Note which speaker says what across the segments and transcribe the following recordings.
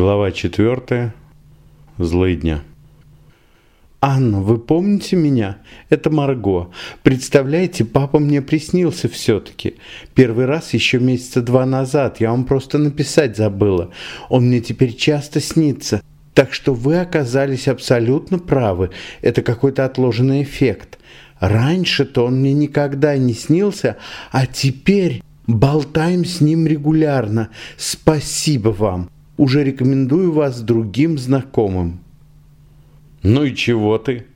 Speaker 1: Глава 4. Злыдня. «Анна, вы помните меня? Это Марго. Представляете, папа мне приснился все-таки. Первый раз еще месяца два назад. Я вам просто написать забыла. Он мне теперь часто снится. Так что вы оказались абсолютно правы. Это какой-то отложенный эффект. Раньше-то он мне никогда не снился, а теперь болтаем с ним регулярно. Спасибо вам!» Уже рекомендую вас другим знакомым». «Ну и чего ты?»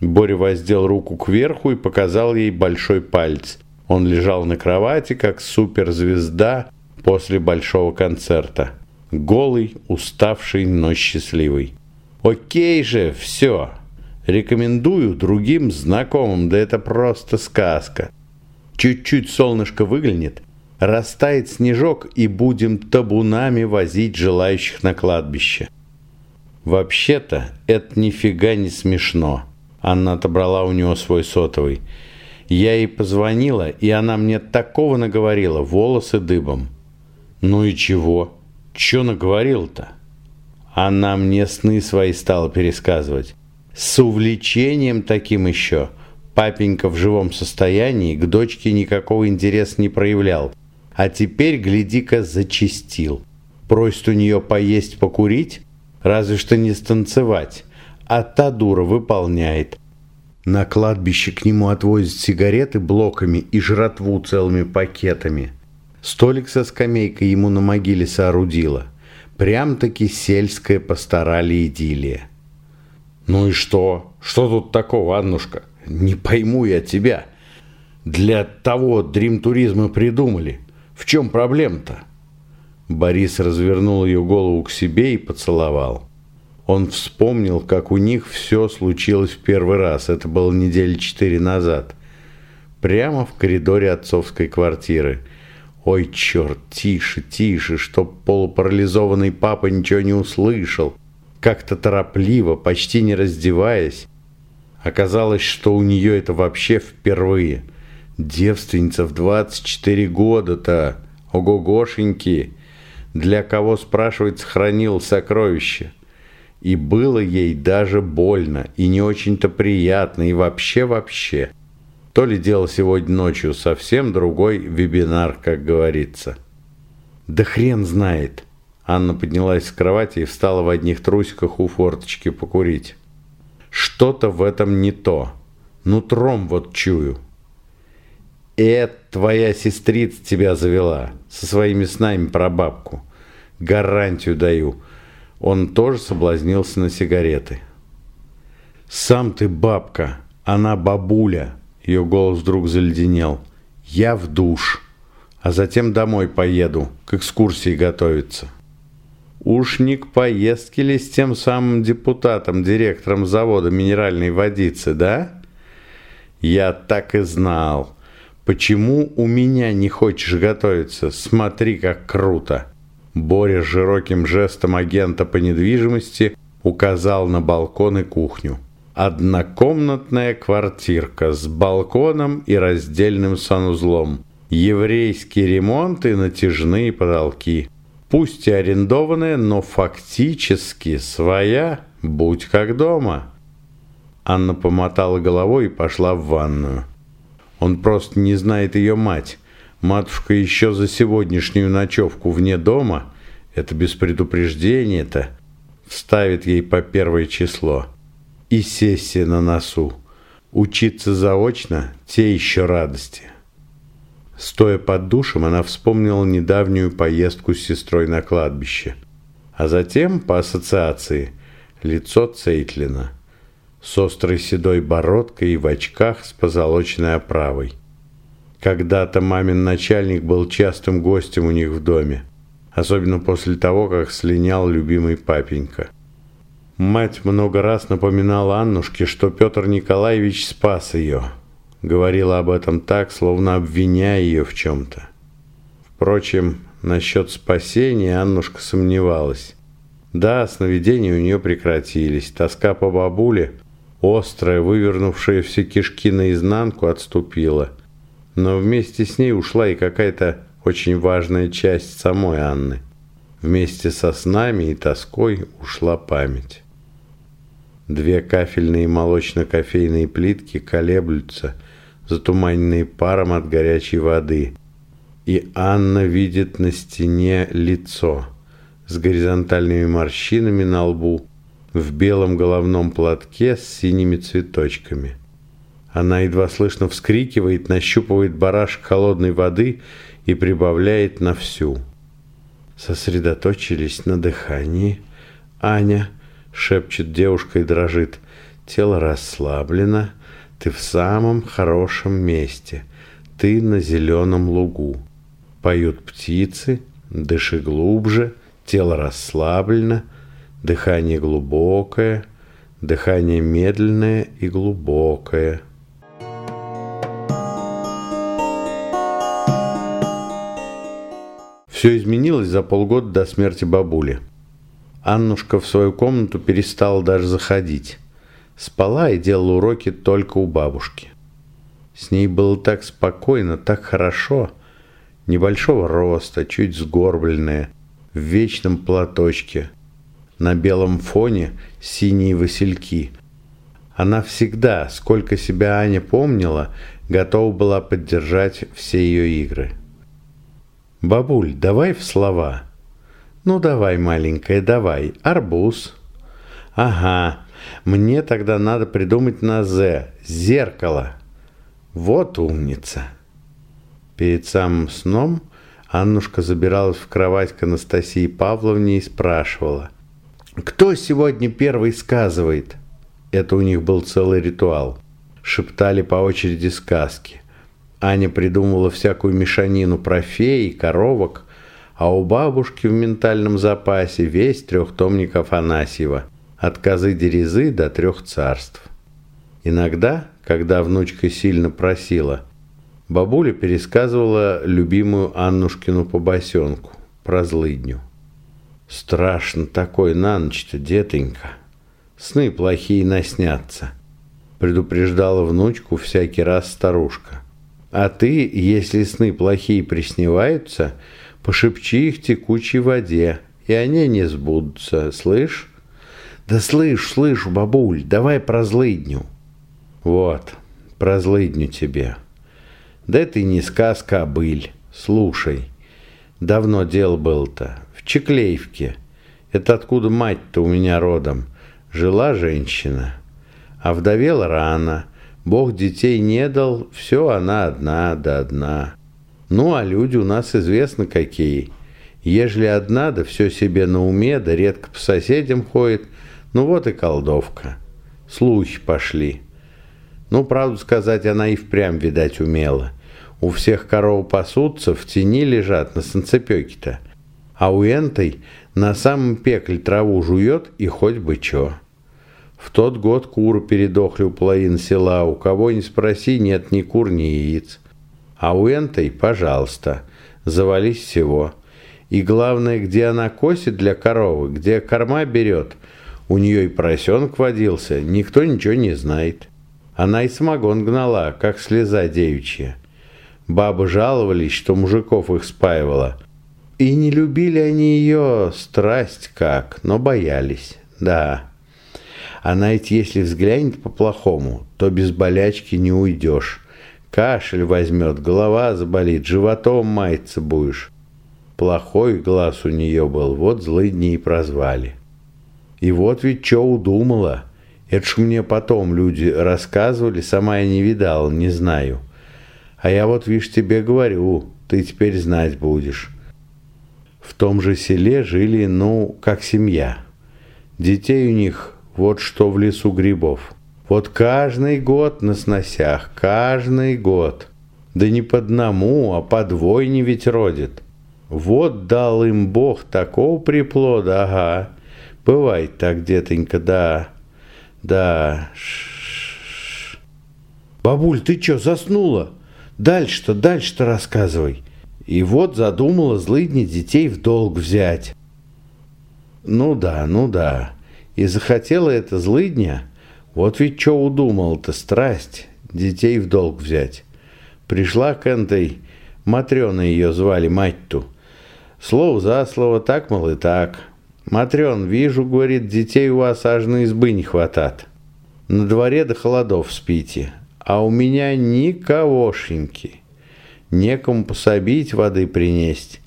Speaker 1: Боря воздел руку кверху и показал ей большой палец. Он лежал на кровати, как суперзвезда после большого концерта. Голый, уставший, но счастливый. «Окей же, все. Рекомендую другим знакомым, да это просто сказка. Чуть-чуть солнышко выглянет, Растает снежок, и будем табунами возить желающих на кладбище. Вообще-то, это нифига не смешно. Анна отобрала у него свой сотовый. Я ей позвонила, и она мне такого наговорила, волосы дыбом. Ну и чего? Че наговорил-то? Она мне сны свои стала пересказывать. С увлечением таким еще. Папенька в живом состоянии к дочке никакого интереса не проявлял. А теперь, гляди-ка, зачистил. Просит у нее поесть, покурить, разве что не станцевать. А та дура выполняет. На кладбище к нему отвозят сигареты блоками и жратву целыми пакетами. Столик со скамейкой ему на могиле соорудила. Прям-таки сельская постарали идиллия. «Ну и что? Что тут такого, Аннушка? Не пойму я тебя. Для того дрим-туризма придумали. В чем проблема-то?» Борис развернул ее голову к себе и поцеловал. Он вспомнил, как у них все случилось в первый раз. Это было недели четыре назад. Прямо в коридоре отцовской квартиры. Ой, черт, тише, тише, чтоб полупарализованный папа ничего не услышал. Как-то торопливо, почти не раздеваясь. Оказалось, что у нее это вообще впервые – Девственница в 24 года-то, ого-гошеньки, для кого, спрашивать, сохранил сокровище. И было ей даже больно, и не очень-то приятно, и вообще-вообще. То ли дело сегодня ночью, совсем другой вебинар, как говорится. Да хрен знает. Анна поднялась с кровати и встала в одних трусиках у форточки покурить. Что-то в этом не то. Нутром вот чую. Это твоя сестрица тебя завела со своими снами про бабку. Гарантию даю. Он тоже соблазнился на сигареты. «Сам ты бабка, она бабуля», — ее голос вдруг заледенел. «Я в душ, а затем домой поеду, к экскурсии готовиться». Уж не к поездке ли с тем самым депутатом, директором завода минеральной водицы, да? Я так и знал. «Почему у меня не хочешь готовиться? Смотри, как круто!» Боря широким жестом агента по недвижимости указал на балкон и кухню. Однокомнатная квартирка с балконом и раздельным санузлом. Еврейский ремонт и натяжные потолки. Пусть и арендованная, но фактически своя, будь как дома. Анна помотала головой и пошла в ванную. Он просто не знает ее мать. Матушка еще за сегодняшнюю ночевку вне дома, это без предупреждения-то, вставит ей по первое число. И сессия на носу. Учиться заочно – те еще радости. Стоя под душем, она вспомнила недавнюю поездку с сестрой на кладбище. А затем, по ассоциации, лицо Цейтлина – с острой седой бородкой и в очках с позолоченной оправой. Когда-то мамин начальник был частым гостем у них в доме, особенно после того, как слинял любимый папенька. Мать много раз напоминала Аннушке, что Петр Николаевич спас ее. Говорила об этом так, словно обвиняя ее в чем-то. Впрочем, насчет спасения Аннушка сомневалась. Да, сновидения у нее прекратились, тоска по бабуле Острая, вывернувшая все кишки наизнанку, отступила. Но вместе с ней ушла и какая-то очень важная часть самой Анны. Вместе со снами и тоской ушла память. Две кафельные молочно-кофейные плитки колеблются, затуманенные паром от горячей воды. И Анна видит на стене лицо с горизонтальными морщинами на лбу, в белом головном платке с синими цветочками. Она едва слышно вскрикивает, нащупывает барашек холодной воды и прибавляет на всю. Сосредоточились на дыхании. Аня шепчет девушка и дрожит. Тело расслаблено. Ты в самом хорошем месте. Ты на зеленом лугу. Поют птицы. Дыши глубже. Тело расслаблено. Дыхание глубокое. Дыхание медленное и глубокое. Все изменилось за полгода до смерти бабули. Аннушка в свою комнату перестала даже заходить. Спала и делала уроки только у бабушки. С ней было так спокойно, так хорошо. Небольшого роста, чуть сгорбленная, в вечном платочке. На белом фоне синие васильки. Она всегда, сколько себя Аня помнила, готова была поддержать все ее игры. «Бабуль, давай в слова». «Ну, давай, маленькая, давай. Арбуз». «Ага, мне тогда надо придумать на «З». Зеркало». «Вот умница». Перед самым сном Аннушка забиралась в кровать к Анастасии Павловне и спрашивала. «Кто сегодня первый сказывает?» Это у них был целый ритуал. Шептали по очереди сказки. Аня придумывала всякую мешанину про фей, коровок, а у бабушки в ментальном запасе весь трехтомник Афанасьева, от козы дерезы до трех царств. Иногда, когда внучка сильно просила, бабуля пересказывала любимую Аннушкину побосенку про злыдню. «Страшно такой на ночь-то, детонька. Сны плохие наснятся», предупреждала внучку всякий раз старушка. А ты, если сны плохие присниваются, пошепчи их текучей воде, и они не сбудутся, слышь? Да слышь, слышь, бабуль, давай про злыдню. Вот, про злыдню тебе. Да это не сказка, а быль. Слушай, давно дел был-то, Чеклеевке. Это откуда мать-то у меня родом. Жила женщина, а вдовела рано – Бог детей не дал, все она одна да одна. Ну, а люди у нас известно какие. Ежели одна, да все себе на уме, да редко по соседям ходит, ну вот и колдовка. Слухи пошли. Ну, правду сказать, она и впрямь, видать, умела. У всех коров пасутся, в тени лежат на санцепёке-то. А у энтой на самом пекле траву жует и хоть бы чё. В тот год куры передохли у половины села, у кого не спроси, нет ни кур, ни яиц. А у энтой, пожалуйста, завались всего. И главное, где она косит для коровы, где корма берет, у нее и поросенок водился, никто ничего не знает. Она и самогон гнала, как слеза девичья. Бабы жаловались, что мужиков их спаивала. И не любили они ее страсть как, но боялись, да. Она ведь если взглянет по-плохому, то без болячки не уйдешь. Кашель возьмет, голова заболит, животом маяться будешь. Плохой глаз у нее был, вот злые дни и прозвали. И вот ведь что удумала. Это ж мне потом люди рассказывали, сама я не видала, не знаю. А я вот, видишь, тебе говорю, ты теперь знать будешь. В том же селе жили, ну, как семья. Детей у них вот что в лесу грибов. Вот каждый год на сносях, каждый год. Да не по одному, а по двойне ведь родит. Вот дал им Бог такого приплода, ага. Бывает так, детонька, да. Да. Ш. Бабуль, ты чё, заснула? Дальше-то, дальше-то рассказывай. И вот задумала злыдни детей в долг взять. Ну да, ну да. И захотела это злыдня, вот ведь что удумал-то, страсть, детей в долг взять. Пришла к этой, Матрена ее звали, мать-ту, Слово за слово, так, мол, и так. Матрен, вижу, говорит, детей у вас аж на избы не хватает. На дворе до холодов спите, а у меня никогошеньки. Некому пособить воды принесть.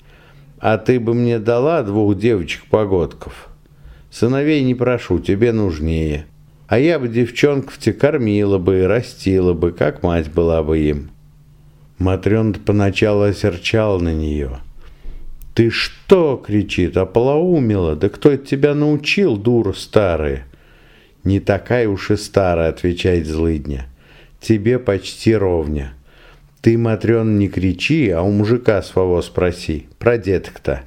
Speaker 1: А ты бы мне дала двух девочек-погодков. Сыновей не прошу, тебе нужнее. А я бы девчонков те кормила бы и растила бы, как мать была бы им. Матрёна поначалу осерчала на нее. «Ты что?» — кричит, ополоумела. «Да кто это тебя научил, дура старая?» «Не такая уж и старая», — отвечает злыдня. «Тебе почти ровня». Ты, Матрен, не кричи, а у мужика своего спроси. Про деток-то.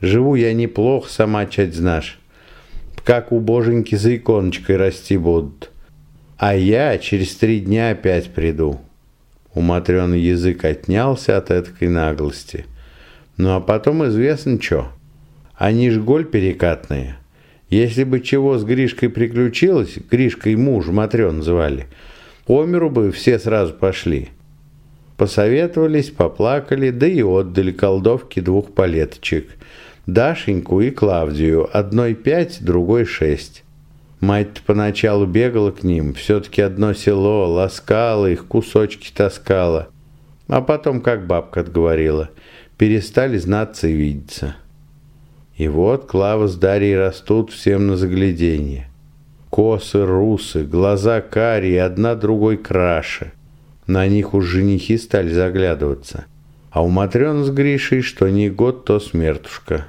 Speaker 1: Живу я неплохо, сама чать знаешь. Как у боженьки за иконочкой расти будут. А я через три дня опять приду. У Матрёны язык отнялся от этой наглости. Ну а потом известно что. Они ж голь перекатные. Если бы чего с Гришкой приключилось, Гришкой муж Матрён звали, по миру бы все сразу пошли. Посоветовались, поплакали, да и отдали колдовке двух палеточек. Дашеньку и Клавдию, одной пять, другой шесть. Мать поначалу бегала к ним, все-таки одно село, ласкала их, кусочки таскала. А потом, как бабка отговорила, перестали знаться и видеться. И вот Клава с Дарьей растут всем на загляденье. Косы русы, глаза карие, одна другой краше. На них уж женихи стали заглядываться. А у Матрёны с Гришей что ни год, то смертушка.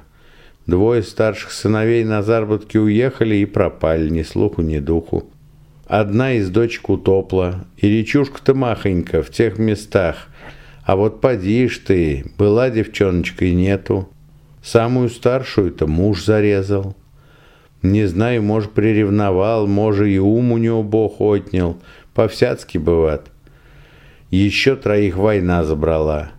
Speaker 1: Двое старших сыновей на заработки уехали и пропали, ни слуху, ни духу. Одна из дочек утопла, и речушка-то махонька в тех местах. А вот поди ж ты, была девчоночка и нету. Самую старшую-то муж зарезал. Не знаю, может, приревновал, может, и ум у него Бог отнял. По-всяцки бывает. Еще троих война забрала.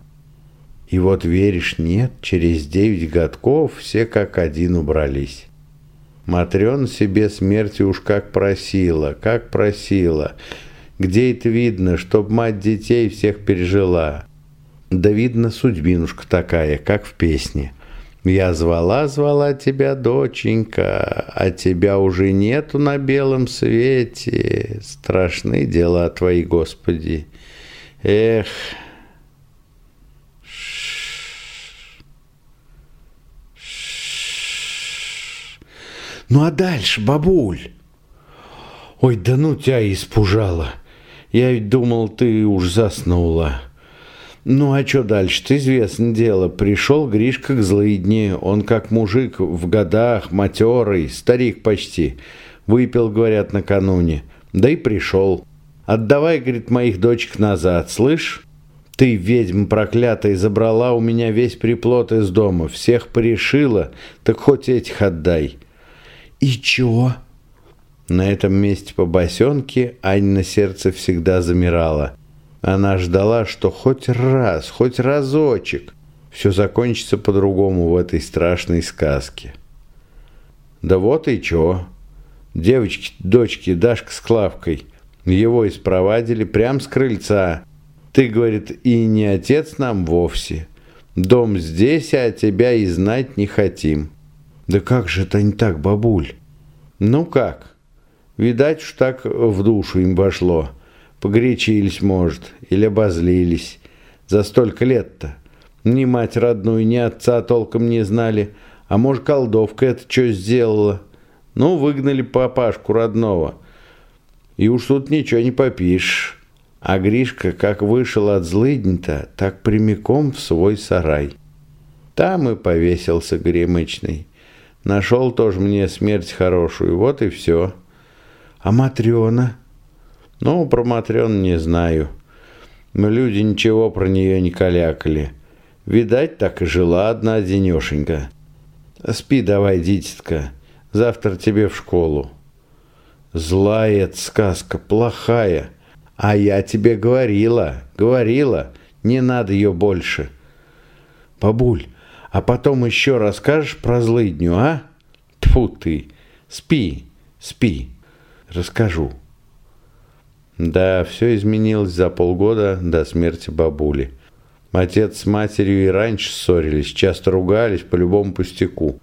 Speaker 1: И вот веришь, нет, через девять годков все как один убрались. Матрен себе смерти уж как просила, как просила. Где это видно, чтоб мать детей всех пережила? Да видно судьбинушка такая, как в песне. Я звала, звала тебя, доченька, а тебя уже нету на белом свете. Страшны дела твои, Господи. Эх. Ну а дальше, бабуль? Ой, да ну тебя испужала. Я ведь думал, ты уж заснула. Ну а что дальше-то, известное дело. Пришел Гришка к злыдне. Он как мужик в годах, матерый, старик почти. Выпил, говорят, накануне. Да и пришел. Отдавай, говорит, моих дочек назад, слышь? Ты, ведьма проклятая, забрала у меня весь приплод из дома, всех порешила, так хоть этих отдай. И чё? На этом месте по босенке Ань на сердце всегда замирала. Она ждала, что хоть раз, хоть разочек все закончится по-другому в этой страшной сказке. Да вот и чё. Девочки, дочки, Дашка с Клавкой – его испровадили прямо с крыльца. Ты, говорит, и не отец нам вовсе. Дом здесь, а тебя и знать не хотим. Да как же это не так, бабуль? Ну как? Видать, уж так в душу им вошло. Погорячились, может, или обозлились. За столько лет-то. Ни мать родную, ни отца толком не знали. А может, колдовка это что сделала? Ну, выгнали папашку родного. И уж тут ничего не попишешь. А Гришка, как вышел от злыдня-то, так прямиком в свой сарай. Там и повесился гремычный. Нашел тоже мне смерть хорошую, вот и все. А Матрена? Ну, про Матрёну не знаю. Но люди ничего про нее не калякали. Видать, так и жила одна денешенька. Спи давай, дитятка, завтра тебе в школу. Злая сказка, плохая. А я тебе говорила, говорила, не надо ее больше. Бабуль, а потом еще расскажешь про злыдню, а? Тьфу ты, спи, спи, расскажу. Да, все изменилось за полгода до смерти бабули. Отец с матерью и раньше ссорились, часто ругались по любому пустяку.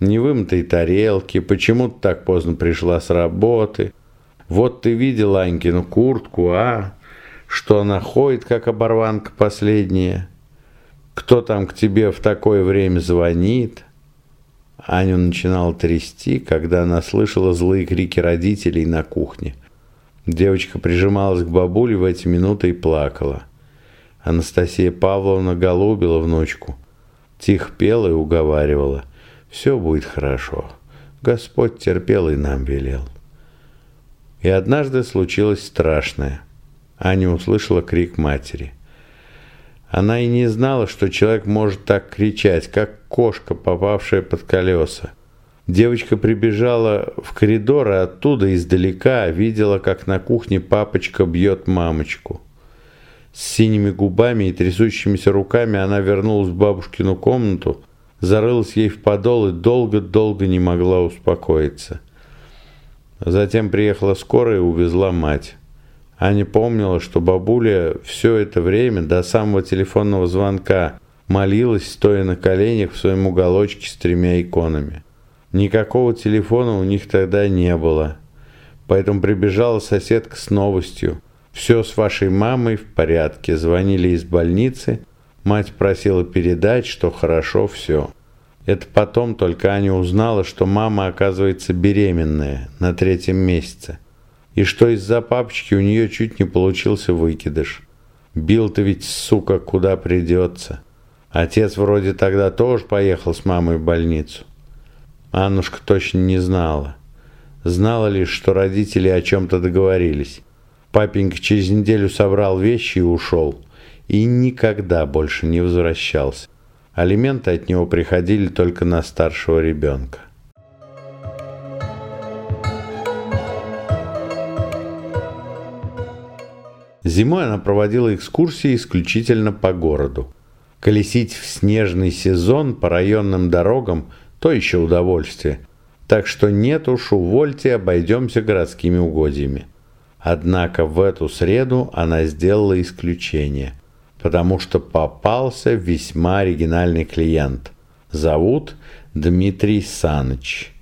Speaker 1: Невымытые тарелки, почему ты так поздно пришла с работы. Вот ты видел Анькину куртку, а? Что она ходит, как оборванка последняя. Кто там к тебе в такое время звонит? Аню начинала трясти, когда она слышала злые крики родителей на кухне. Девочка прижималась к бабуле в эти минуты и плакала. Анастасия Павловна голубила внучку. Тихо пела и уговаривала. «Все будет хорошо. Господь терпел и нам велел». И однажды случилось страшное. Аня услышала крик матери. Она и не знала, что человек может так кричать, как кошка, попавшая под колеса. Девочка прибежала в коридор и оттуда издалека видела, как на кухне папочка бьет мамочку. С синими губами и трясущимися руками она вернулась в бабушкину комнату, зарылась ей в подол и долго-долго не могла успокоиться. Затем приехала скорая и увезла мать. Аня помнила, что бабуля все это время до самого телефонного звонка молилась, стоя на коленях в своем уголочке с тремя иконами. Никакого телефона у них тогда не было. Поэтому прибежала соседка с новостью. «Все с вашей мамой в порядке». Звонили из больницы. Мать просила передать, что хорошо все. Это потом только Аня узнала, что мама оказывается беременная на третьем месяце и что из-за папочки у нее чуть не получился выкидыш. Бил-то ведь, сука, куда придется. Отец вроде тогда тоже поехал с мамой в больницу. Аннушка точно не знала. Знала лишь, что родители о чем-то договорились. Папенька через неделю собрал вещи и ушел. И никогда больше не возвращался. Алименты от него приходили только на старшего ребенка. Зимой она проводила экскурсии исключительно по городу. Колесить в снежный сезон по районным дорогам – то еще удовольствие. Так что нет уж, увольте, обойдемся городскими угодьями. Однако в эту среду она сделала исключение, потому что попался весьма оригинальный клиент. Зовут Дмитрий Саныч.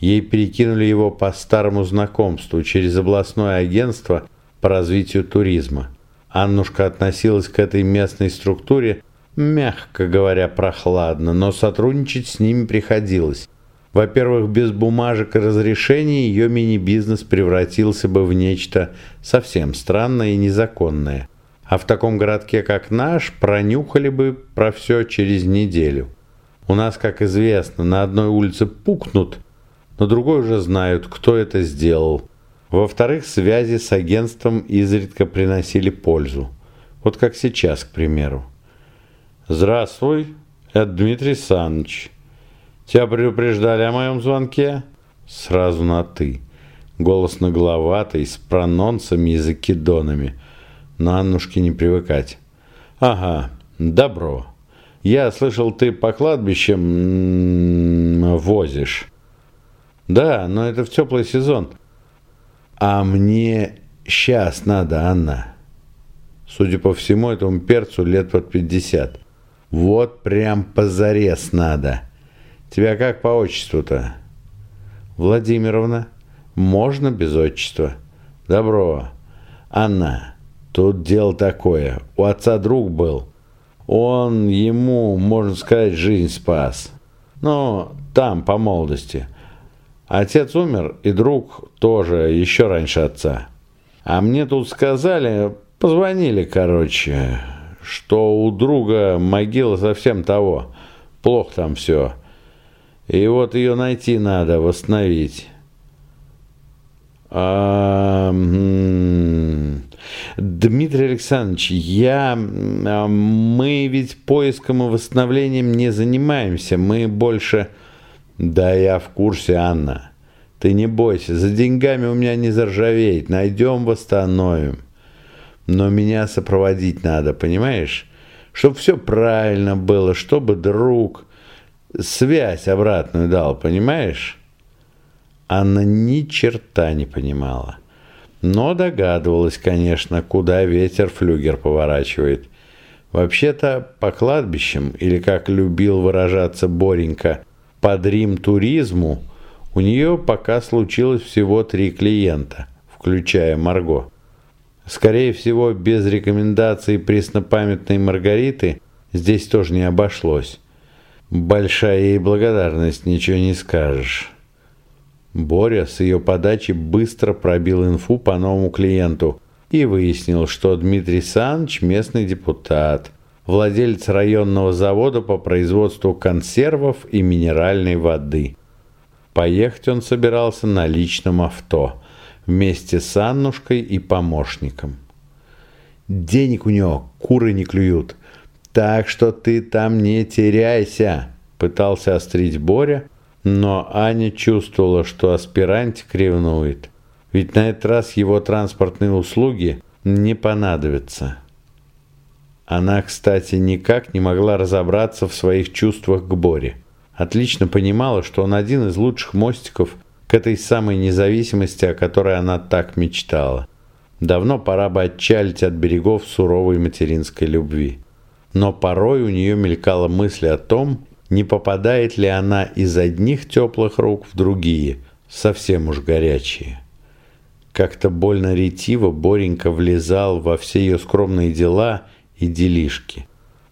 Speaker 1: Ей перекинули его по старому знакомству через областное агентство по развитию туризма. Аннушка относилась к этой местной структуре, мягко говоря, прохладно, но сотрудничать с ними приходилось. Во-первых, без бумажек и разрешений ее мини-бизнес превратился бы в нечто совсем странное и незаконное. А в таком городке, как наш, пронюхали бы про все через неделю. У нас, как известно, на одной улице пукнут, на другой уже знают, кто это сделал. Во-вторых, связи с агентством изредка приносили пользу. Вот как сейчас, к примеру. «Здравствуй, это Дмитрий Саныч. Тебя предупреждали о моем звонке?» Сразу на «ты». Голос нагловатый, с прононсами и закидонами. На Аннушке не привыкать. «Ага, добро. Я слышал, ты по кладбищам возишь». «Да, но это в теплый сезон». А мне сейчас надо, Анна. Судя по всему, этому перцу лет под 50. Вот прям позарез надо. Тебя как по отчеству-то? Владимировна. Можно без отчества? Добро. Анна, тут дело такое. У отца друг был. Он ему, можно сказать, жизнь спас. Ну, там, по молодости. Отец умер, и друг тоже, еще раньше отца. А мне тут сказали, позвонили, короче, что у друга могила совсем того. Плохо там все. И вот ее найти надо, восстановить. А, Дмитрий Александрович, я, а, мы ведь поиском и восстановлением не занимаемся, мы больше да я в курсе, Анна. Ты не бойся, за деньгами у меня не заржавеет. Найдем, восстановим. Но меня сопроводить надо, понимаешь? Чтоб все правильно было, чтобы друг связь обратную дал, понимаешь? Анна ни черта не понимала. Но догадывалась, конечно, куда ветер флюгер поворачивает. Вообще-то по кладбищам, или как любил выражаться Боренька, под Рим туризму, у нее пока случилось всего три клиента, включая Марго. Скорее всего, без рекомендаций преснопамятной Маргариты здесь тоже не обошлось. Большая ей благодарность, ничего не скажешь. Боря с ее подачи быстро пробил инфу по новому клиенту и выяснил, что Дмитрий Санч местный депутат, владелец районного завода по производству консервов и минеральной воды. Поехать он собирался на личном авто вместе с Аннушкой и помощником. Денег у него куры не клюют, так что ты там не теряйся, пытался острить Боря, но Аня чувствовала, что аспирантик ревнует. Ведь на этот раз его транспортные услуги не понадобятся. Она, кстати, никак не могла разобраться в своих чувствах к Боре. Отлично понимала, что он один из лучших мостиков к этой самой независимости, о которой она так мечтала. Давно пора бы отчалить от берегов суровой материнской любви. Но порой у нее мелькала мысль о том, не попадает ли она из одних теплых рук в другие, совсем уж горячие. Как-то больно ретиво Боренька влезал во все ее скромные дела и делишки.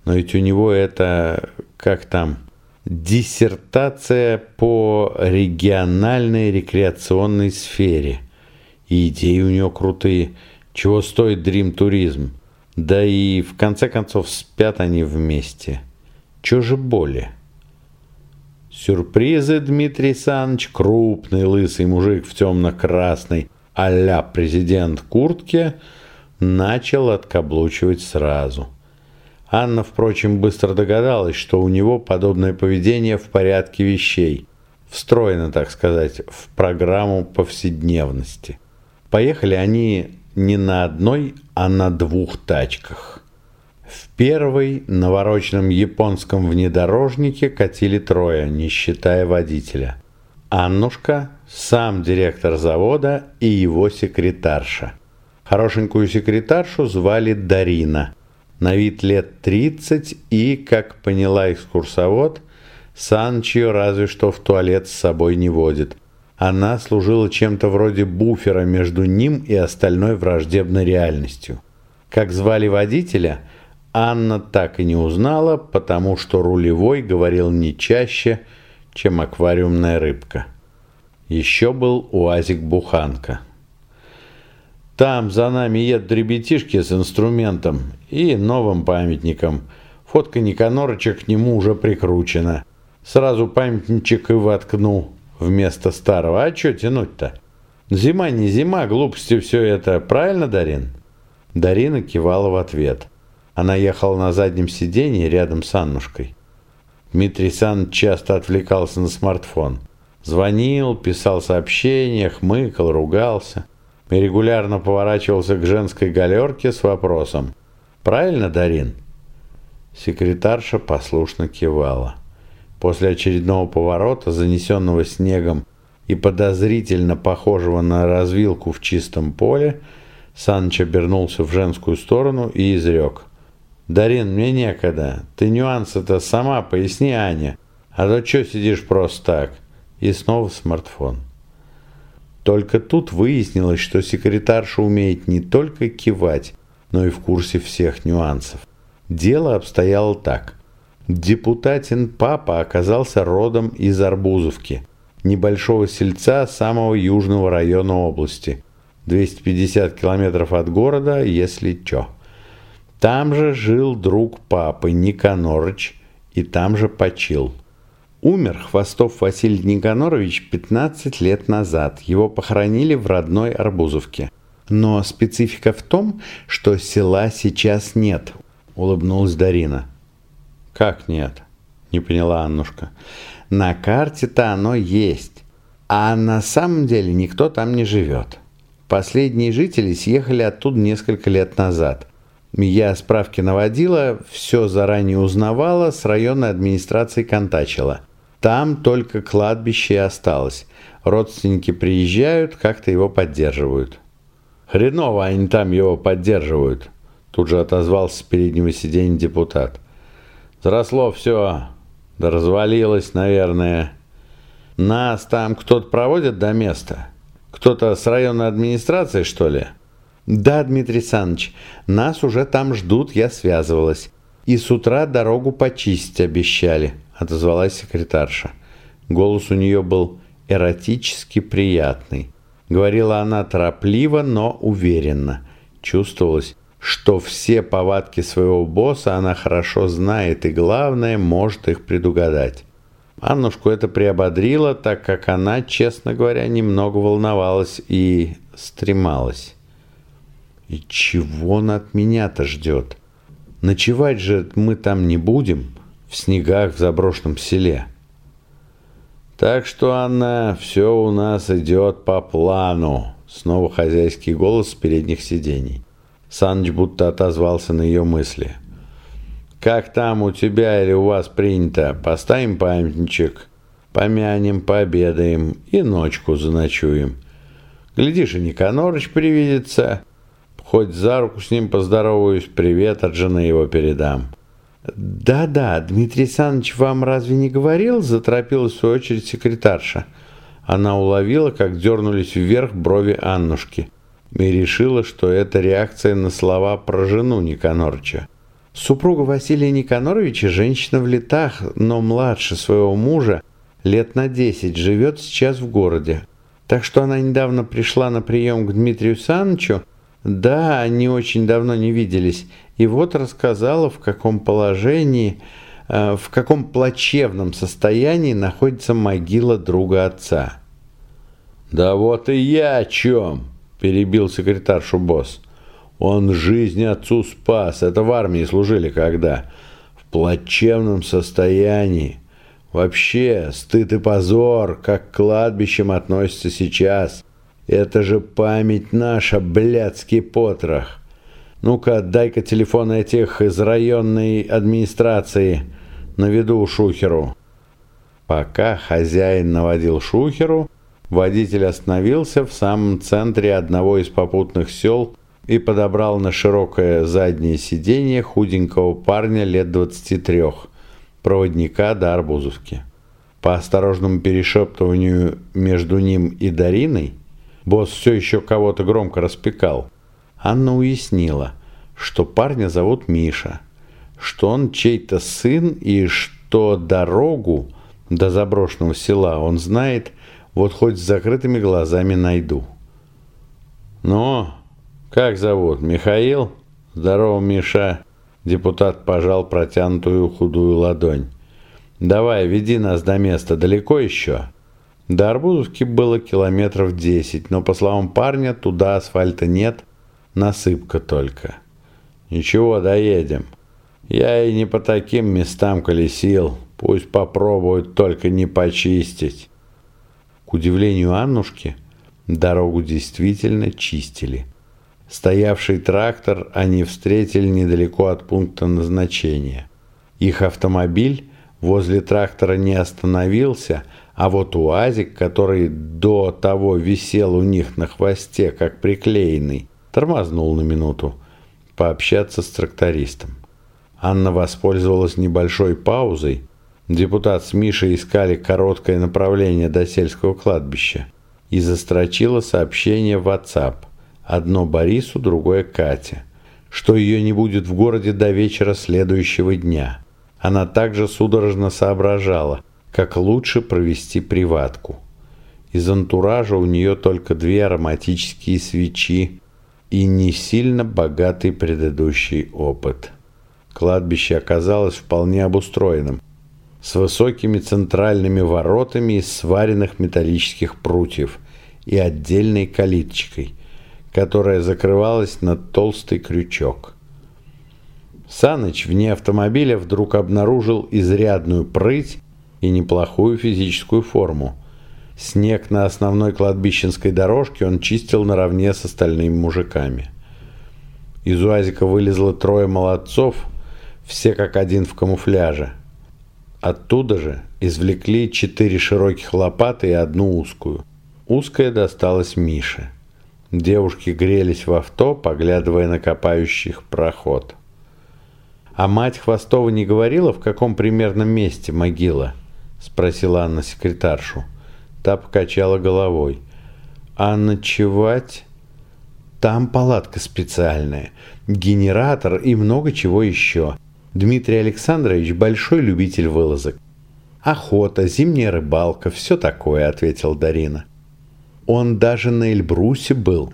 Speaker 1: Но ведь у него это, как там, диссертация по региональной рекреационной сфере. И идеи у него крутые. Чего стоит Дрим Туризм? Да и в конце концов спят они вместе. Чего же более? Сюрпризы Дмитрий Саныч, крупный лысый мужик в темно-красной а президент куртке, начал откаблучивать сразу. Анна, впрочем, быстро догадалась, что у него подобное поведение в порядке вещей, встроено, так сказать, в программу повседневности. Поехали они не на одной, а на двух тачках. В первой навороченном японском внедорожнике катили трое, не считая водителя. Аннушка, сам директор завода и его секретарша. Хорошенькую секретаршу звали Дарина. На вид лет 30 и, как поняла экскурсовод, Санчо разве что в туалет с собой не водит. Она служила чем-то вроде буфера между ним и остальной враждебной реальностью. Как звали водителя – Анна так и не узнала, потому что рулевой говорил не чаще, чем аквариумная рыбка. Еще был УАЗик-буханка. Там за нами едут ребятишки с инструментом и новым памятником. Фотка Никанорыча к нему уже прикручена. Сразу памятничек и воткну вместо старого. А что тянуть-то? Зима не зима, глупости все это. Правильно, Дарин? Дарина кивала в ответ. Она ехала на заднем сиденье рядом с Аннушкой. Дмитрий Сан часто отвлекался на смартфон. Звонил, писал сообщения, хмыкал, ругался. И регулярно поворачивался к женской галерке с вопросом «Правильно, Дарин?» Секретарша послушно кивала. После очередного поворота, занесенного снегом и подозрительно похожего на развилку в чистом поле, Саныч обернулся в женскую сторону и изрек – «Дарин, мне некогда. Ты нюансы-то сама поясни, Аня. А то что сидишь просто так?» И снова смартфон. Только тут выяснилось, что секретарша умеет не только кивать, но и в курсе всех нюансов. Дело обстояло так. Депутатин папа оказался родом из Арбузовки, небольшого сельца самого южного района области. 250 километров от города, если чё. Там же жил друг папы Никанорыч и там же почил. Умер Хвостов Василий Никанорович 15 лет назад. Его похоронили в родной Арбузовке. Но специфика в том, что села сейчас нет, улыбнулась Дарина. Как нет? Не поняла Аннушка. На карте-то оно есть, а на самом деле никто там не живет. Последние жители съехали оттуда несколько лет назад. Я справки наводила, все заранее узнавала, с районной администрацией контачила. Там только кладбище и осталось. Родственники приезжают, как-то его поддерживают. Хреново они там его поддерживают. Тут же отозвался с переднего сиденья депутат. Заросло все, да развалилось, наверное. Нас там кто-то проводит до места? Кто-то с районной администрации, что ли? Да, Дмитрий Саныч, нас уже там ждут, я связывалась. И с утра дорогу почистить обещали, отозвалась секретарша. Голос у нее был эротически приятный. Говорила она торопливо, но уверенно. Чувствовалось, что все повадки своего босса она хорошо знает и, главное, может их предугадать. Аннушку это приободрило, так как она, честно говоря, немного волновалась и стремалась. И чего он от меня-то ждет? Ночевать же мы там не будем, в снегах в заброшенном селе. Так что, Анна, все у нас идет по плану. Снова хозяйский голос с передних сидений. Саныч будто отозвался на ее мысли. «Как там у тебя или у вас принято? Поставим памятничек, помянем, пообедаем и ночку заночуем. Глядишь, и Никанорыч привидится. Хоть за руку с ним поздороваюсь, привет от жены его передам». «Да-да, Дмитрий Александрович вам разве не говорил?» – заторопилась в свою очередь секретарша. Она уловила, как дернулись вверх брови Аннушки – и решила, что это реакция на слова про жену Никанорыча. Супруга Василия Никаноровича женщина в летах, но младше своего мужа, лет на 10, живет сейчас в городе. Так что она недавно пришла на прием к Дмитрию Санычу, да, они очень давно не виделись, и вот рассказала, в каком положении, э, в каком плачевном состоянии находится могила друга отца. «Да вот и я о чем!» перебил секретаршу босс. Он жизнь отцу спас. Это в армии служили когда? В плачевном состоянии. Вообще, стыд и позор, как к кладбищам относятся сейчас. Это же память наша, блядский потрох. Ну-ка, дай-ка телефон этих из районной администрации. Наведу Шухеру. Пока хозяин наводил Шухеру, Водитель остановился в самом центре одного из попутных сел и подобрал на широкое заднее сиденье худенького парня лет 23, проводника до Арбузовки. По осторожному перешептыванию между ним и Дариной, босс все еще кого-то громко распекал, Анна уяснила, что парня зовут Миша, что он чей-то сын и что дорогу до заброшенного села он знает вот хоть с закрытыми глазами найду. «Ну, как зовут? Михаил?» «Здорово, Миша!» Депутат пожал протянутую худую ладонь. «Давай, веди нас до места. Далеко еще?» До Арбузовки было километров десять, но, по словам парня, туда асфальта нет, насыпка только. «Ничего, доедем. Я и не по таким местам колесил. Пусть попробуют только не почистить». К удивлению Аннушки, дорогу действительно чистили. Стоявший трактор они встретили недалеко от пункта назначения. Их автомобиль возле трактора не остановился, а вот УАЗик, который до того висел у них на хвосте, как приклеенный, тормознул на минуту пообщаться с трактористом. Анна воспользовалась небольшой паузой Депутат с Мишей искали короткое направление до сельского кладбища и застрочила сообщение в WhatsApp. Одно Борису, другое Кате. Что ее не будет в городе до вечера следующего дня. Она также судорожно соображала, как лучше провести приватку. Из антуража у нее только две ароматические свечи и не сильно богатый предыдущий опыт. Кладбище оказалось вполне обустроенным – с высокими центральными воротами из сваренных металлических прутьев и отдельной калиточкой, которая закрывалась на толстый крючок. Саныч вне автомобиля вдруг обнаружил изрядную прыть и неплохую физическую форму. Снег на основной кладбищенской дорожке он чистил наравне с остальными мужиками. Из УАЗика вылезло трое молодцов, все как один в камуфляже – Оттуда же извлекли четыре широких лопаты и одну узкую. Узкая досталась Мише. Девушки грелись в авто, поглядывая на копающих проход. «А мать Хвостова не говорила, в каком примерном месте могила?» – спросила Анна секретаршу. Та покачала головой. «А ночевать?» «Там палатка специальная, генератор и много чего еще. Дмитрий Александрович большой любитель вылазок. Охота, зимняя рыбалка, все такое», – ответил Дарина. Он даже на Эльбрусе был.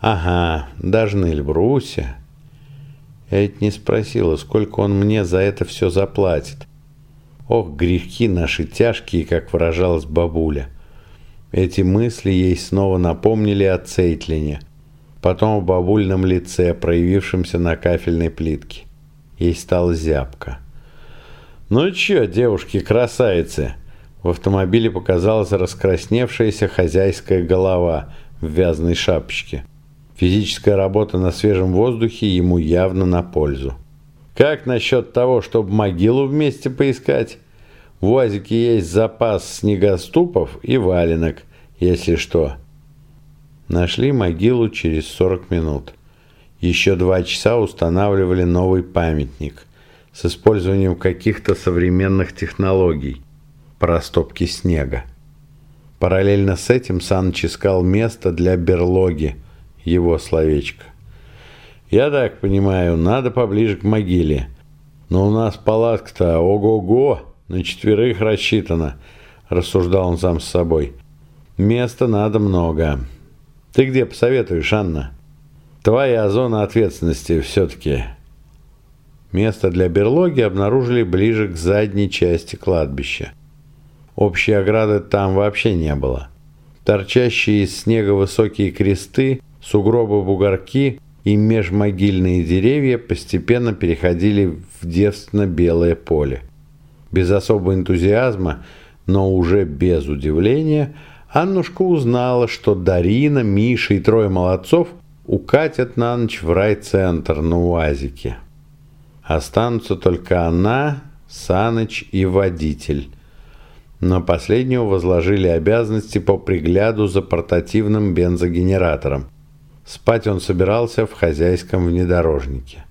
Speaker 1: Ага, даже на Эльбрусе. Я ведь не спросила, сколько он мне за это все заплатит. Ох, грехи наши тяжкие, как выражалась бабуля. Эти мысли ей снова напомнили о Цейтлине. Потом о бабульном лице, проявившемся на кафельной плитке. Ей стало зябко. «Ну чё, девушки-красавицы?» В автомобиле показалась раскрасневшаяся хозяйская голова в вязаной шапочке. Физическая работа на свежем воздухе ему явно на пользу. «Как насчет того, чтобы могилу вместе поискать? В УАЗике есть запас снегоступов и валенок, если что». Нашли могилу через 40 минут. Еще два часа устанавливали новый памятник с использованием каких-то современных технологий по растопке снега. Параллельно с этим Саныч искал место для берлоги, его словечко. «Я так понимаю, надо поближе к могиле. Но у нас палатка-то ого-го, на четверых рассчитана», – рассуждал он сам с собой. «Места надо много. Ты где посоветуешь, Анна? Твоя зона ответственности все-таки». Место для берлоги обнаружили ближе к задней части кладбища. Общей ограды там вообще не было. Торчащие из снега высокие кресты, сугробы-бугорки и межмогильные деревья постепенно переходили в девственно-белое поле. Без особого энтузиазма, но уже без удивления, Аннушка узнала, что Дарина, Миша и трое молодцов укатят на ночь в райцентр на УАЗике. Останутся только она, Саныч и водитель. На последнего возложили обязанности по пригляду за портативным бензогенератором. Спать он собирался в хозяйском внедорожнике.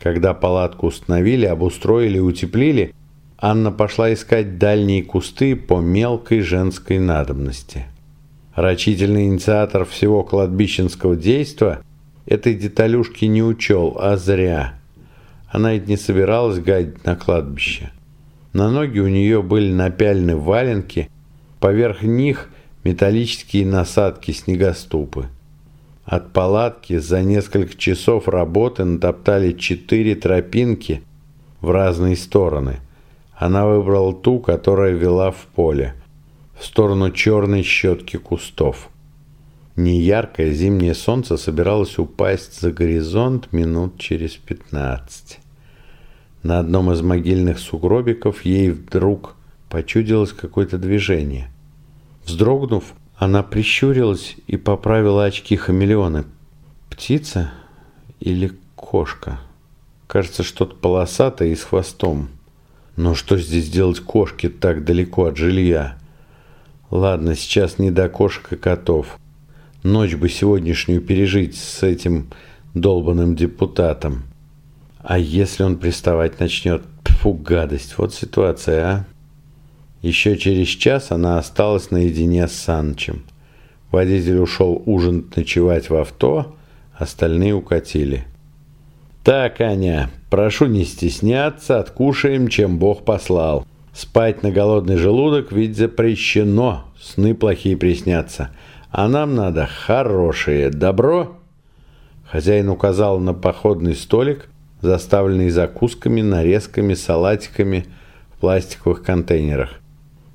Speaker 1: Когда палатку установили, обустроили и утеплили, Анна пошла искать дальние кусты по мелкой женской надобности. Рачительный инициатор всего кладбищенского действа этой деталюшки не учел, а зря. Она ведь не собиралась гадить на кладбище. На ноги у нее были напялены валенки, поверх них металлические насадки снегоступы. От палатки за несколько часов работы натоптали четыре тропинки в разные стороны. Она выбрала ту, которая вела в поле, в сторону черной щетки кустов. Неяркое зимнее солнце собиралось упасть за горизонт минут через пятнадцать. На одном из могильных сугробиков ей вдруг почудилось какое-то движение. Вздрогнув, она прищурилась и поправила очки хамелеона. Птица или кошка? Кажется, что-то полосатое и с хвостом. Но что здесь делать кошке так далеко от жилья? Ладно, сейчас не до кошек и котов. Ночь бы сегодняшнюю пережить с этим долбанным депутатом. А если он приставать начнет? Фу, гадость, вот ситуация, а. Еще через час она осталась наедине с Санчем. Водитель ушел ужинать ночевать в авто, остальные укатили. «Так, Аня, прошу не стесняться, откушаем, чем Бог послал. Спать на голодный желудок ведь запрещено, сны плохие приснятся. А нам надо хорошие. Добро?» Хозяин указал на походный столик, заставленный закусками, нарезками, салатиками в пластиковых контейнерах.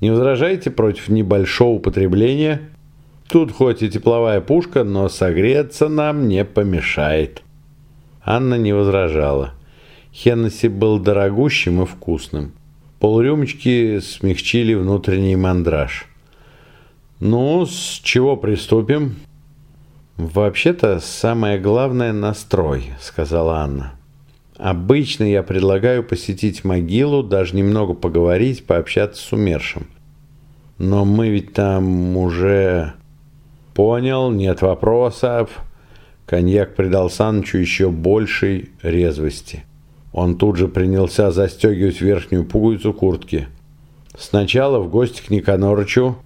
Speaker 1: Не возражаете против небольшого употребления? Тут хоть и тепловая пушка, но согреться нам не помешает. Анна не возражала. Хеннесси был дорогущим и вкусным. Полрюмочки смягчили внутренний мандраж. «Ну, с чего приступим?» «Вообще-то самое главное – настрой», – сказала Анна. Обычно я предлагаю посетить могилу, даже немного поговорить, пообщаться с умершим. Но мы ведь там уже... Понял, нет вопросов. Коньяк придал Санчу еще большей резвости. Он тут же принялся застегивать верхнюю пуговицу куртки. Сначала в гости к Никанорычу,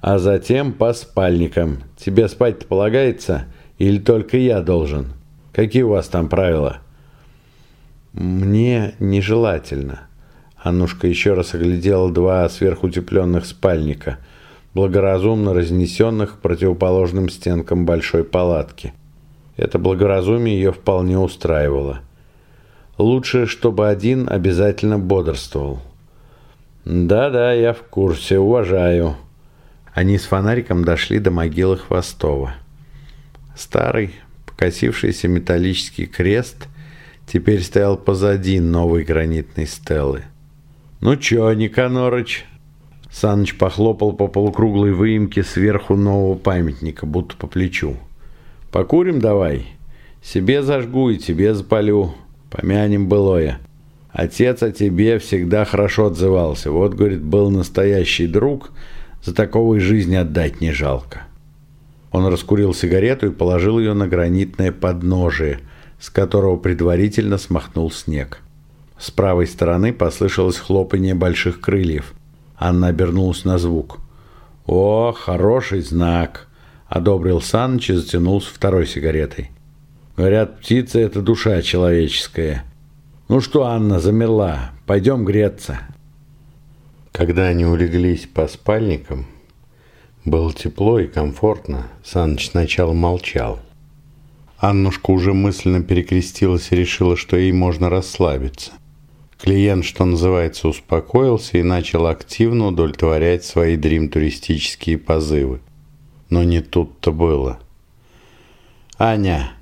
Speaker 1: а затем по спальникам. Тебе спать-то полагается? Или только я должен? Какие у вас там правила? Мне нежелательно. Аннушка еще раз оглядела два сверхутепленных спальника, благоразумно разнесенных к противоположным стенкам большой палатки. Это благоразумие ее вполне устраивало. Лучше, чтобы один обязательно бодрствовал. «Да-да, я в курсе, уважаю». Они с фонариком дошли до могилы Хвостова. Старый, покосившийся металлический крест теперь стоял позади новой гранитной стелы. «Ну чё, Никанорыч?» Саныч похлопал по полукруглой выемке сверху нового памятника, будто по плечу. «Покурим давай? Себе зажгу и тебе запалю. Помянем былое». Отец о тебе всегда хорошо отзывался. Вот, говорит, был настоящий друг, за такого и жизни отдать не жалко. Он раскурил сигарету и положил ее на гранитное подножие, с которого предварительно смахнул снег. С правой стороны послышалось хлопанье больших крыльев. Анна обернулась на звук. «О, хороший знак!» — одобрил Саныч и затянулся второй сигаретой. «Говорят, птица — это душа человеческая. «Ну что, Анна, замерла? Пойдем греться». Когда они улеглись по спальникам, было тепло и комфортно. Саныч сначала молчал. Аннушка уже мысленно перекрестилась и решила, что ей можно расслабиться. Клиент, что называется, успокоился и начал активно удовлетворять свои дрим-туристические позывы. Но не тут-то было. «Аня,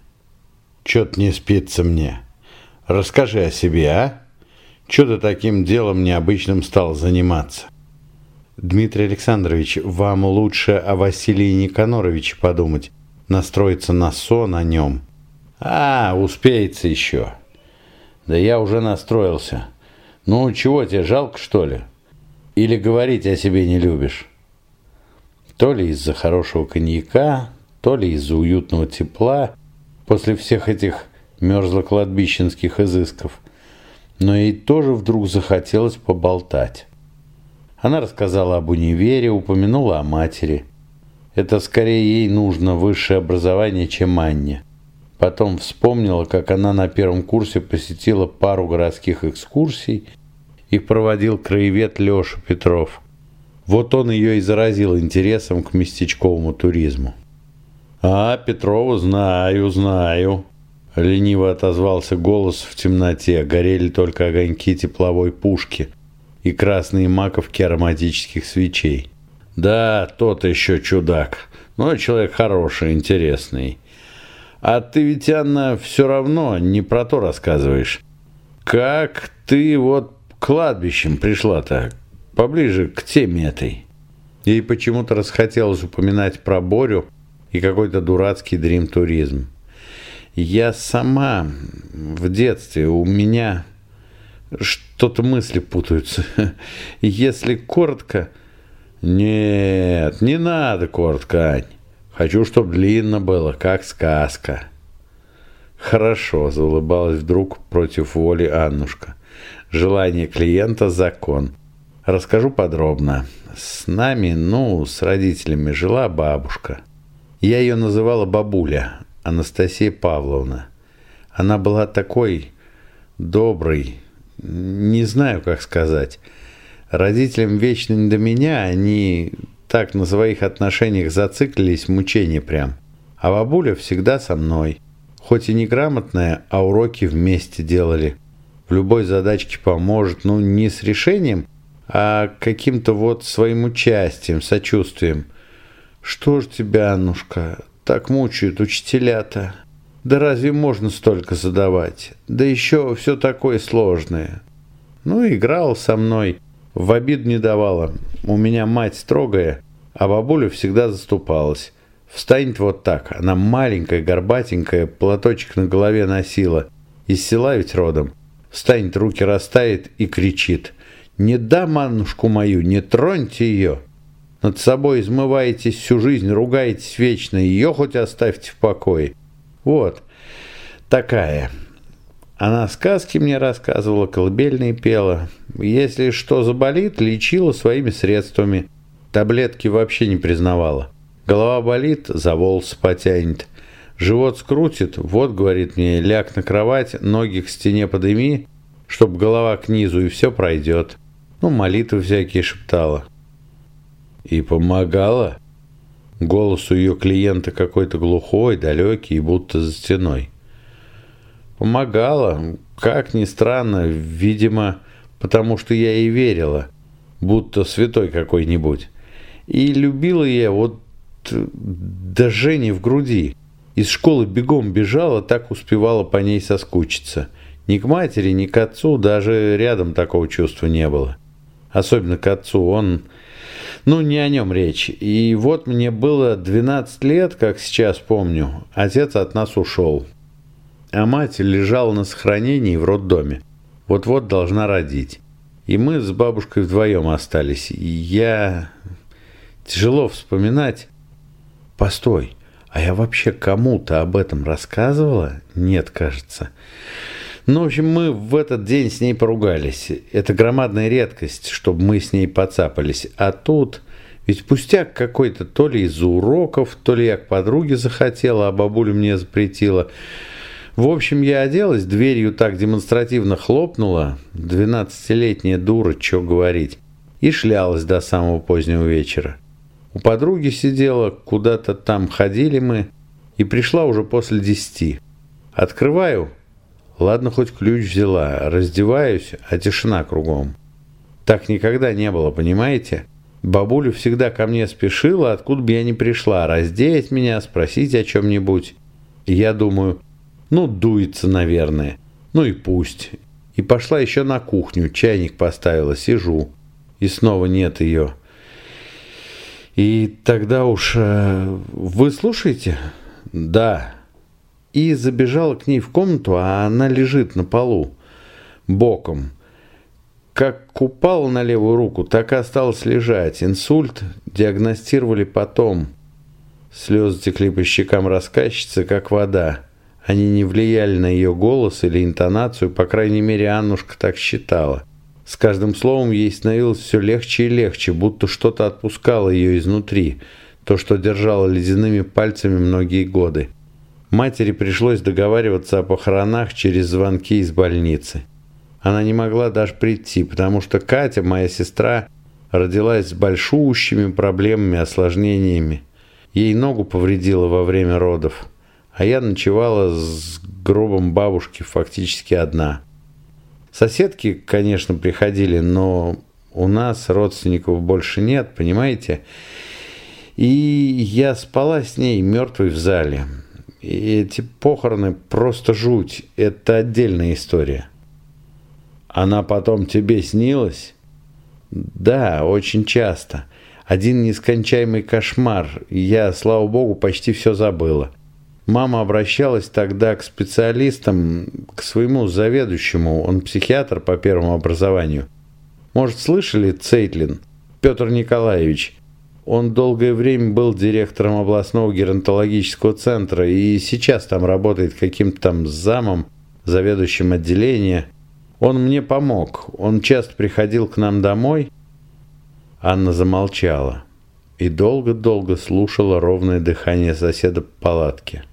Speaker 1: чё-то не спится мне», Расскажи о себе, а? Чего ты таким делом необычным стал заниматься? Дмитрий Александрович, вам лучше о Василии Никаноровиче подумать, настроиться на сон о нем. А, успеется еще. Да я уже настроился. Ну, чего тебе, жалко, что ли? Или говорить о себе не любишь? То ли из-за хорошего коньяка, то ли из-за уютного тепла. После всех этих мерзло-кладбищенских изысков, но ей тоже вдруг захотелось поболтать. Она рассказала об универе, упомянула о матери. Это скорее ей нужно высшее образование, чем Анне. Потом вспомнила, как она на первом курсе посетила пару городских экскурсий и проводил краевед Леша Петров. Вот он ее и заразил интересом к местечковому туризму. «А, Петрову знаю, знаю», Лениво отозвался голос в темноте, горели только огоньки тепловой пушки и красные маковки ароматических свечей. Да, тот еще чудак, но человек хороший, интересный. А ты ведь, Анна, все равно не про то рассказываешь. Как ты вот кладбищем пришла-то, поближе к теме этой? Ей почему-то расхотелось упоминать про Борю и какой-то дурацкий дрим-туризм. Я сама в детстве, у меня что-то мысли путаются. Если коротко... Нет, не надо коротко, Ань. Хочу, чтобы длинно было, как сказка. Хорошо, заулыбалась вдруг против воли Аннушка. Желание клиента – закон. Расскажу подробно. С нами, ну, с родителями жила бабушка. Я ее называла бабуля, Анастасия Павловна. Она была такой доброй, не знаю, как сказать. Родителям вечно не до меня, они так на своих отношениях зациклились, мучение прям. А бабуля всегда со мной. Хоть и неграмотная, а уроки вместе делали. В любой задачке поможет, ну не с решением, а каким-то вот своим участием, сочувствием. Что ж тебя, Аннушка, так мучают учителя-то. Да разве можно столько задавать? Да еще все такое сложное. Ну, играл со мной, в обид не давала. У меня мать строгая, а бабуля всегда заступалась. Встанет вот так, она маленькая, горбатенькая, платочек на голове носила. Из села ведь родом. Встанет, руки расставит и кричит. «Не дам Аннушку мою, не троньте ее!» Над собой измываетесь всю жизнь, ругаетесь вечно, ее хоть оставьте в покое. Вот, такая. Она сказки мне рассказывала, колыбельные пела. Если что заболит, лечила своими средствами. Таблетки вообще не признавала. Голова болит, за волосы потянет. Живот скрутит, вот, говорит мне, ляг на кровать, ноги к стене подыми, чтоб голова к низу, и все пройдет. Ну, молитвы всякие шептала. И помогала. Голос у ее клиента какой-то глухой, далекий, будто за стеной. Помогала, как ни странно, видимо, потому что я ей верила, будто святой какой-нибудь. И любила я вот до Жени в груди. Из школы бегом бежала, так успевала по ней соскучиться. Ни к матери, ни к отцу даже рядом такого чувства не было. Особенно к отцу. Он... Ну, не о нем речь. И вот мне было 12 лет, как сейчас помню. Отец от нас ушел. А мать лежала на сохранении в роддоме. Вот-вот должна родить. И мы с бабушкой вдвоем остались. И я... Тяжело вспоминать. Постой. А я вообще кому-то об этом рассказывала? Нет, кажется. Ну, в общем, мы в этот день с ней поругались. Это громадная редкость, чтобы мы с ней поцапались. А тут... Ведь пустяк какой-то, то ли из-за уроков, то ли я к подруге захотела, а бабуля мне запретила. В общем, я оделась, дверью так демонстративно хлопнула, двенадцатилетняя дура, что говорить, и шлялась до самого позднего вечера. У подруги сидела, куда-то там ходили мы, и пришла уже после десяти. Открываю, ладно, хоть ключ взяла, раздеваюсь, а тишина кругом. Так никогда не было, понимаете? Бабуля всегда ко мне спешила, откуда бы я ни пришла, раздеть меня, спросить о чем-нибудь. Я думаю, ну, дуется, наверное. Ну и пусть. И пошла еще на кухню, чайник поставила, сижу. И снова нет ее. И тогда уж э, вы слушаете? Да. И забежала к ней в комнату, а она лежит на полу, боком. Как упала на левую руку, так и осталась лежать. Инсульт диагностировали потом. Слезы текли по щекам рассказчицы, как вода. Они не влияли на ее голос или интонацию, по крайней мере, Аннушка так считала. С каждым словом ей становилось все легче и легче, будто что-то отпускало ее изнутри, то, что держало ледяными пальцами многие годы. Матери пришлось договариваться о похоронах через звонки из больницы. Она не могла даже прийти, потому что Катя, моя сестра, родилась с большущими проблемами, осложнениями. Ей ногу повредило во время родов, а я ночевала с гробом бабушки фактически одна – Соседки, конечно, приходили, но у нас родственников больше нет, понимаете? И я спала с ней мертвой в зале. И эти похороны просто жуть. Это отдельная история. Она потом тебе снилась? Да, очень часто. Один нескончаемый кошмар. Я, слава богу, почти все забыла. Мама обращалась тогда к специалистам, к своему заведующему, он психиатр по первому образованию. Может, слышали Цейтлин? Петр Николаевич. Он долгое время был директором областного геронтологического центра и сейчас там работает каким-то там замом, заведующим отделения. Он мне помог. Он часто приходил к нам домой. Анна замолчала и долго-долго слушала ровное дыхание соседа по палатке.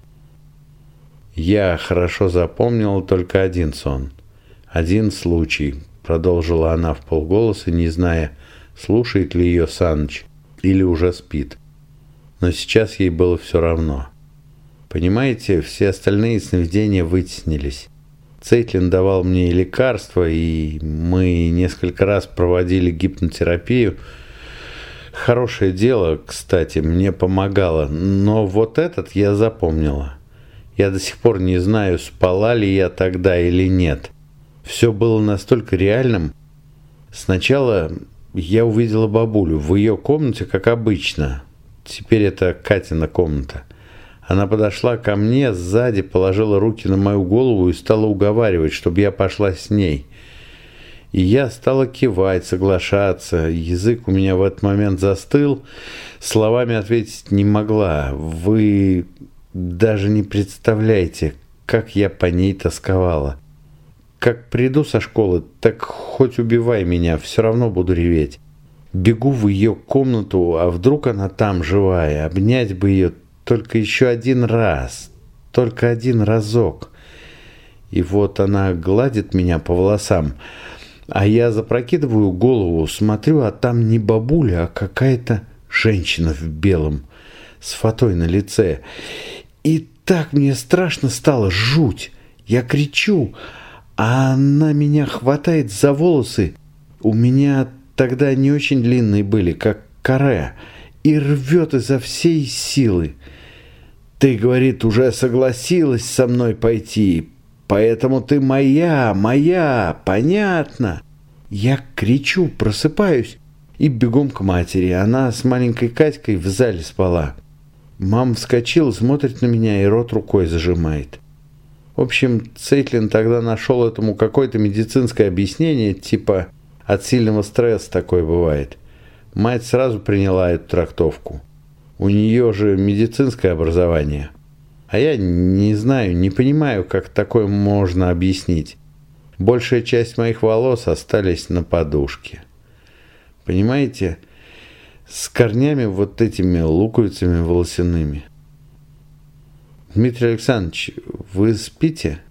Speaker 1: Я хорошо запомнила только один сон. Один случай, продолжила она в полголоса, не зная, слушает ли ее Саныч или уже спит. Но сейчас ей было все равно. Понимаете, все остальные сновидения вытеснились. Цейтлин давал мне лекарства, и мы несколько раз проводили гипнотерапию. Хорошее дело, кстати, мне помогало, но вот этот я запомнила. Я до сих пор не знаю, спала ли я тогда или нет. Все было настолько реальным. Сначала я увидела бабулю в ее комнате, как обычно. Теперь это Катина комната. Она подошла ко мне сзади, положила руки на мою голову и стала уговаривать, чтобы я пошла с ней. И я стала кивать, соглашаться. Язык у меня в этот момент застыл. Словами ответить не могла. Вы даже не представляете, как я по ней тосковала. Как приду со школы, так хоть убивай меня, все равно буду реветь. Бегу в ее комнату, а вдруг она там живая. Обнять бы ее только еще один раз, только один разок. И вот она гладит меня по волосам, а я запрокидываю голову, смотрю, а там не бабуля, а какая-то женщина в белом, с фатой на лице. И так мне страшно стало, жуть. Я кричу, а она меня хватает за волосы. У меня тогда не очень длинные были, как каре, и рвет изо всей силы. Ты, говорит, уже согласилась со мной пойти, поэтому ты моя, моя, понятно. Я кричу, просыпаюсь и бегом к матери. Она с маленькой Катькой в зале спала. Мама вскочила, смотрит на меня и рот рукой зажимает. В общем, Цейтлин тогда нашел этому какое-то медицинское объяснение, типа от сильного стресса такое бывает. Мать сразу приняла эту трактовку. У нее же медицинское образование. А я не знаю, не понимаю, как такое можно объяснить. Большая часть моих волос остались на подушке. Понимаете, с корнями вот этими луковицами волосяными. Дмитрий Александрович, вы спите?